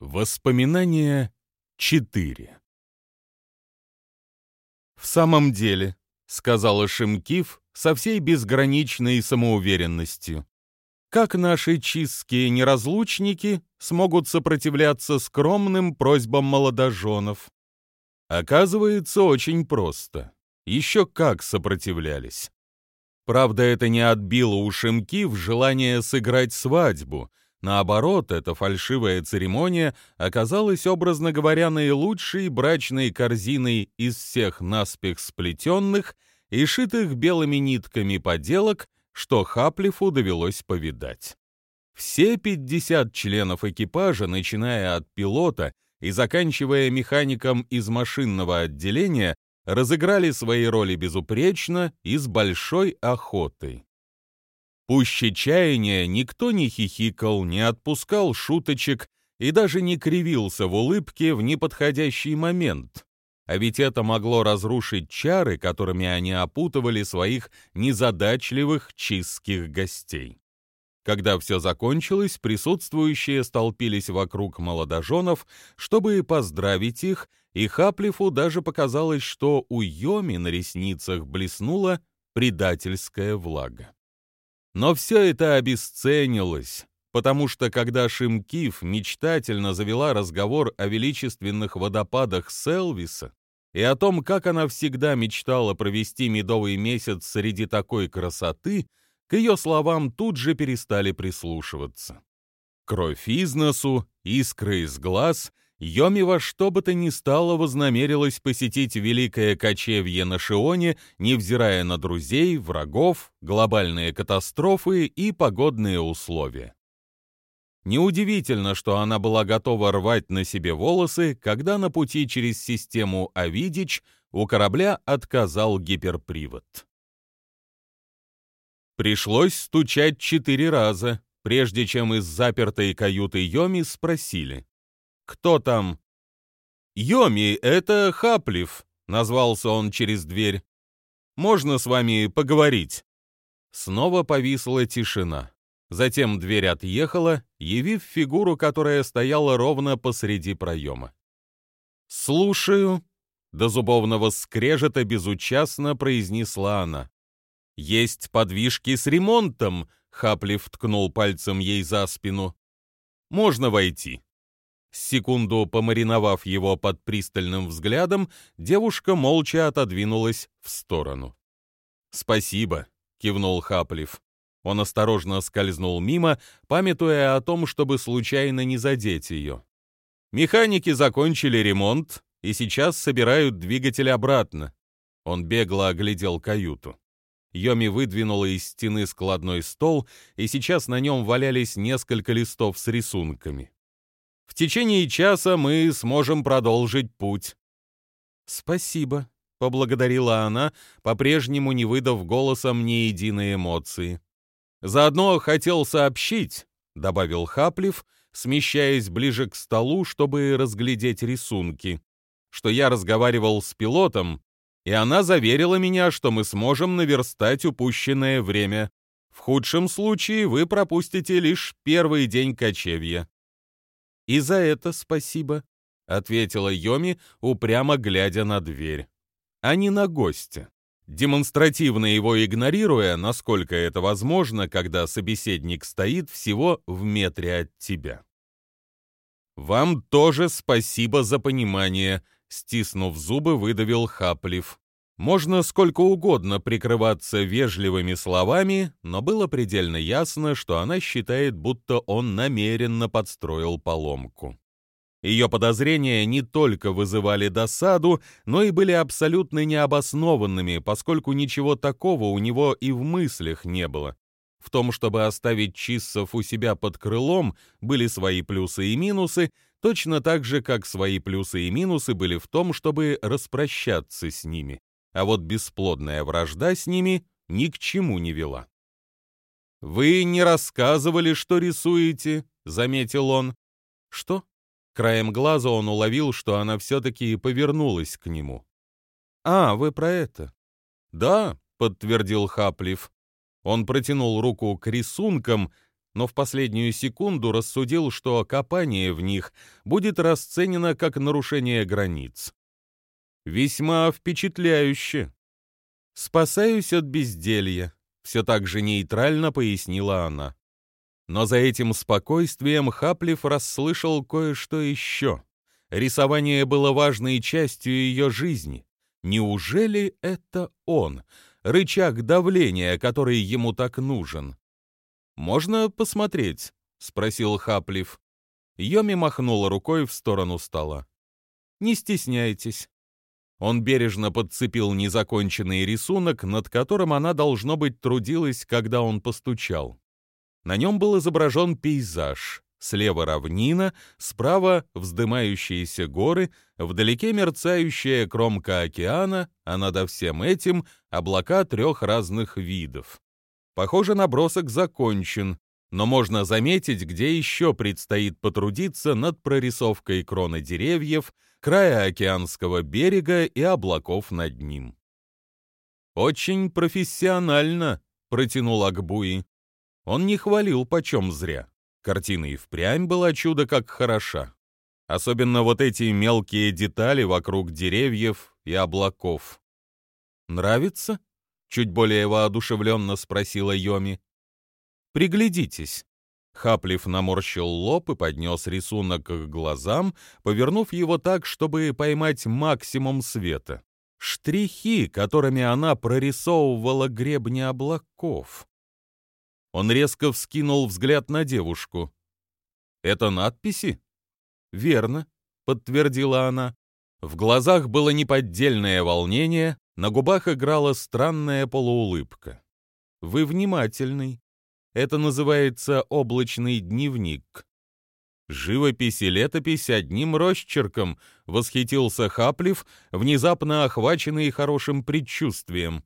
Воспоминания 4 «В самом деле», — сказала Шимкив со всей безграничной самоуверенностью, «как наши чистские неразлучники смогут сопротивляться скромным просьбам молодоженов?» Оказывается, очень просто. Еще как сопротивлялись. Правда, это не отбило у Шимкив желание сыграть свадьбу — Наоборот, эта фальшивая церемония оказалась, образно говоря, наилучшей брачной корзиной из всех наспех сплетенных и шитых белыми нитками поделок, что Хаплифу довелось повидать. Все 50 членов экипажа, начиная от пилота и заканчивая механиком из машинного отделения, разыграли свои роли безупречно и с большой охотой. Пуще чаяния никто не хихикал, не отпускал шуточек и даже не кривился в улыбке в неподходящий момент. А ведь это могло разрушить чары, которыми они опутывали своих незадачливых чистских гостей. Когда все закончилось, присутствующие столпились вокруг молодоженов, чтобы поздравить их, и Хаплифу даже показалось, что у Йоми на ресницах блеснула предательская влага. Но все это обесценилось, потому что когда Шимкив мечтательно завела разговор о величественных водопадах Селвиса и о том, как она всегда мечтала провести медовый месяц среди такой красоты, к ее словам тут же перестали прислушиваться. Кровь из носу, искры из глаз — Йоми во что бы то ни стало вознамерилась посетить Великое Кочевье на Шионе, невзирая на друзей, врагов, глобальные катастрофы и погодные условия. Неудивительно, что она была готова рвать на себе волосы, когда на пути через систему Авидич у корабля отказал гиперпривод. Пришлось стучать четыре раза, прежде чем из запертой каюты Йоми спросили — «Кто там?» «Йоми, это Хаплив», — назвался он через дверь. «Можно с вами поговорить?» Снова повисла тишина. Затем дверь отъехала, явив фигуру, которая стояла ровно посреди проема. «Слушаю», — до зубовного скрежета безучастно произнесла она. «Есть подвижки с ремонтом», — Хаплив ткнул пальцем ей за спину. «Можно войти». Секунду помариновав его под пристальным взглядом, девушка молча отодвинулась в сторону. «Спасибо», — кивнул Хаплев. Он осторожно скользнул мимо, памятуя о том, чтобы случайно не задеть ее. «Механики закончили ремонт и сейчас собирают двигатель обратно». Он бегло оглядел каюту. Йоми выдвинула из стены складной стол, и сейчас на нем валялись несколько листов с рисунками. В течение часа мы сможем продолжить путь». «Спасибо», — поблагодарила она, по-прежнему не выдав голосом ни единой эмоции. «Заодно хотел сообщить», — добавил Хаплев, смещаясь ближе к столу, чтобы разглядеть рисунки, что я разговаривал с пилотом, и она заверила меня, что мы сможем наверстать упущенное время. В худшем случае вы пропустите лишь первый день кочевья. «И за это спасибо», — ответила Йоми, упрямо глядя на дверь, а не на гостя, демонстративно его игнорируя, насколько это возможно, когда собеседник стоит всего в метре от тебя. «Вам тоже спасибо за понимание», — стиснув зубы, выдавил Хаплив. Можно сколько угодно прикрываться вежливыми словами, но было предельно ясно, что она считает, будто он намеренно подстроил поломку. Ее подозрения не только вызывали досаду, но и были абсолютно необоснованными, поскольку ничего такого у него и в мыслях не было. В том, чтобы оставить Чиссов у себя под крылом, были свои плюсы и минусы, точно так же, как свои плюсы и минусы были в том, чтобы распрощаться с ними а вот бесплодная вражда с ними ни к чему не вела. «Вы не рассказывали, что рисуете», — заметил он. «Что?» Краем глаза он уловил, что она все-таки повернулась к нему. «А, вы про это?» «Да», — подтвердил Хаплив. Он протянул руку к рисункам, но в последнюю секунду рассудил, что копание в них будет расценено как нарушение границ. Весьма впечатляюще. «Спасаюсь от безделья», — все так же нейтрально пояснила она. Но за этим спокойствием Хаплев расслышал кое-что еще. Рисование было важной частью ее жизни. Неужели это он, рычаг давления, который ему так нужен? «Можно посмотреть?» — спросил Хаплев. Йоми махнула рукой в сторону стола. «Не стесняйтесь». Он бережно подцепил незаконченный рисунок, над которым она, должно быть, трудилась, когда он постучал. На нем был изображен пейзаж. Слева равнина, справа вздымающиеся горы, вдалеке мерцающая кромка океана, а над всем этим облака трех разных видов. Похоже, набросок закончен, но можно заметить, где еще предстоит потрудиться над прорисовкой кроны деревьев, края океанского берега и облаков над ним. «Очень профессионально», — протянул Акбуи. Он не хвалил почем зря. Картина и впрямь была чудо как хороша. Особенно вот эти мелкие детали вокруг деревьев и облаков. «Нравится?» — чуть более воодушевленно спросила Йоми. «Приглядитесь». Хаплив наморщил лоб и поднес рисунок к глазам, повернув его так, чтобы поймать максимум света. Штрихи, которыми она прорисовывала гребни облаков. Он резко вскинул взгляд на девушку. «Это надписи?» «Верно», — подтвердила она. В глазах было неподдельное волнение, на губах играла странная полуулыбка. «Вы внимательный. Это называется облачный дневник». «Живопись и летопись одним росчерком», — восхитился Хаплев, внезапно охваченный хорошим предчувствием.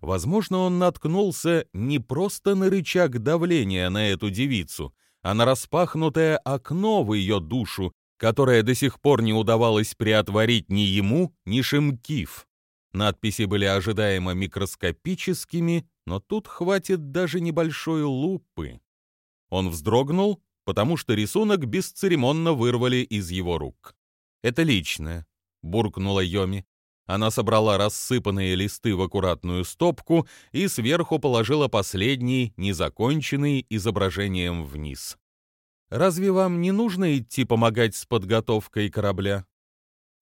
Возможно, он наткнулся не просто на рычаг давления на эту девицу, а на распахнутое окно в ее душу, которое до сих пор не удавалось приотворить ни ему, ни Шимкив. Надписи были ожидаемо микроскопическими, но тут хватит даже небольшой лупы. Он вздрогнул, потому что рисунок бесцеремонно вырвали из его рук. «Это личное», — буркнула Йоми. Она собрала рассыпанные листы в аккуратную стопку и сверху положила последний, незаконченный, изображением вниз. «Разве вам не нужно идти помогать с подготовкой корабля?»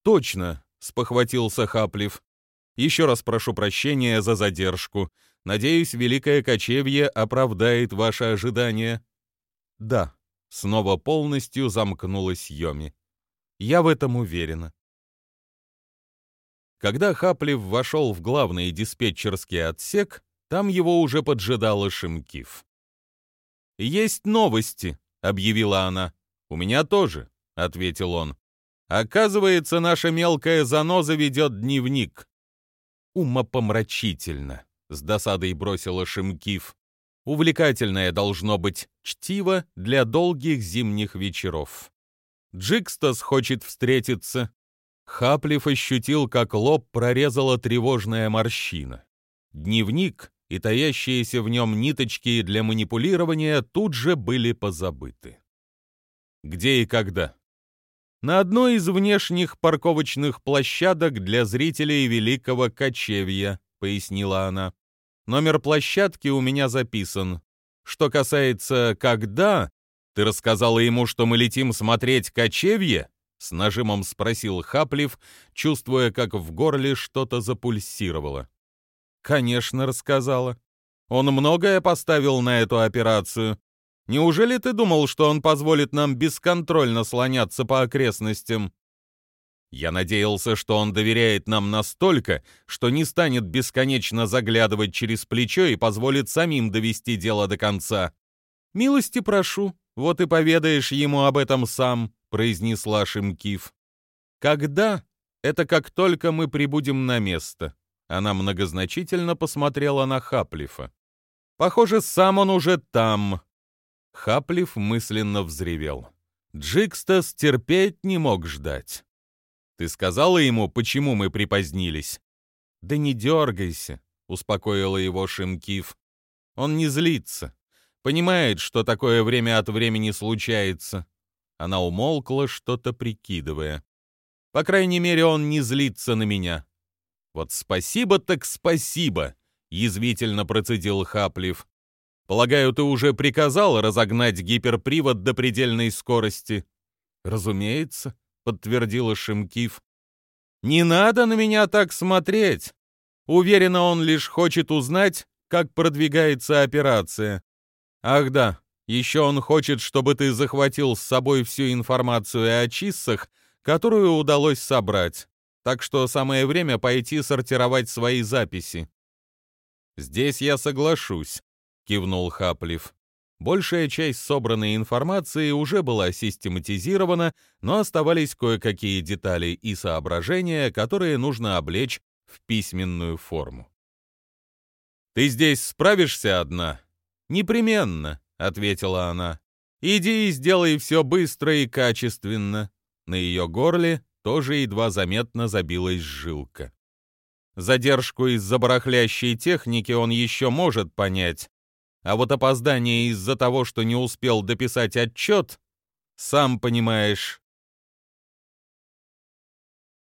«Точно», — спохватился Хаплев. «Еще раз прошу прощения за задержку. Надеюсь, Великое Кочевье оправдает ваши ожидания». «Да», — снова полностью замкнулась Йоми. «Я в этом уверена». Когда Хаплев вошел в главный диспетчерский отсек, там его уже поджидала Шимкив. «Есть новости», — объявила она. «У меня тоже», — ответил он. «Оказывается, наша мелкая заноза ведет дневник». «Умопомрачительно», — с досадой бросила Шимкив. «Увлекательное должно быть чтиво для долгих зимних вечеров». Джикстас хочет встретиться, Хаплев ощутил, как лоб прорезала тревожная морщина. Дневник и таящиеся в нем ниточки для манипулирования тут же были позабыты. Где и когда? На одной из внешних парковочных площадок для зрителей Великого Кочевья, пояснила она. Номер площадки у меня записан. Что касается «когда», ты рассказала ему, что мы летим смотреть кочевье? С нажимом спросил Хаплев, чувствуя, как в горле что-то запульсировало. «Конечно, рассказала. Он многое поставил на эту операцию. Неужели ты думал, что он позволит нам бесконтрольно слоняться по окрестностям?» Я надеялся, что он доверяет нам настолько, что не станет бесконечно заглядывать через плечо и позволит самим довести дело до конца. «Милости прошу, вот и поведаешь ему об этом сам», — произнесла Шимкив. «Когда? Это как только мы прибудем на место». Она многозначительно посмотрела на Хаплифа. «Похоже, сам он уже там». Хаплиф мысленно взревел. Джикстас терпеть не мог ждать. «Ты сказала ему, почему мы припозднились?» «Да не дергайся», — успокоила его Шимкив. «Он не злится. Понимает, что такое время от времени случается. Она умолкла, что-то прикидывая. По крайней мере, он не злится на меня. Вот спасибо так спасибо, язвительно процедил Хаплив. Полагаю, ты уже приказал разогнать гиперпривод до предельной скорости. Разумеется, подтвердила Шимкив. Не надо на меня так смотреть. Уверена, он лишь хочет узнать, как продвигается операция. Ах да, еще он хочет, чтобы ты захватил с собой всю информацию о чиссах, которую удалось собрать. Так что самое время пойти сортировать свои записи. Здесь я соглашусь, кивнул Хаплив. Большая часть собранной информации уже была систематизирована, но оставались кое-какие детали и соображения, которые нужно облечь в письменную форму. «Ты здесь справишься одна?» «Непременно», — ответила она. «Иди и сделай все быстро и качественно». На ее горле тоже едва заметно забилась жилка. Задержку из-за барахлящей техники он еще может понять, а вот опоздание из-за того, что не успел дописать отчет, сам понимаешь,